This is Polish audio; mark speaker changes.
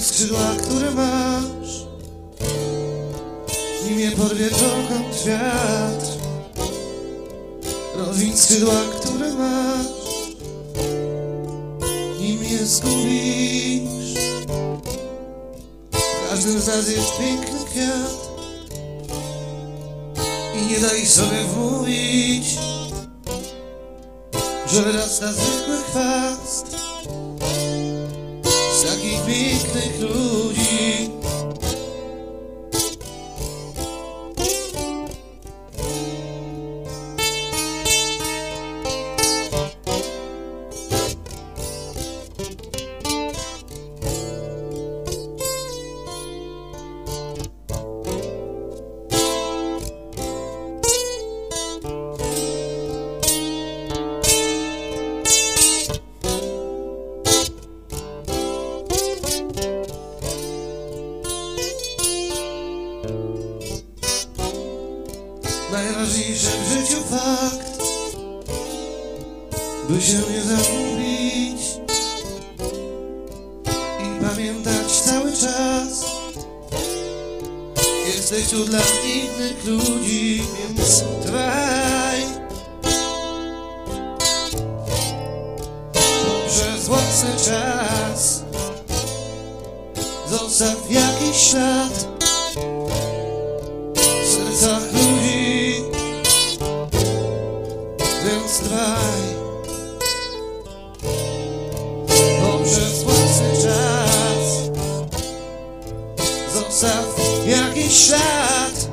Speaker 1: Skrzydła, które masz. Nim je porwie dokąd wiatr Rozwin skrzydła, które masz zgubisz W każdym z nas jest piękny kwiat I nie daj sobie wmówić Że wyrasta zwykły chwast z takich pięknych ludzi. Najważniejszy w życiu fakt, by się nie zagubić i pamiętać cały czas. Jesteś tu dla innych ludzi, więc trwaj. Poprzez własny czas zostaw jakiś ślad. noc trwaj Poprzez własny czas. Zostaw jakiś ślad.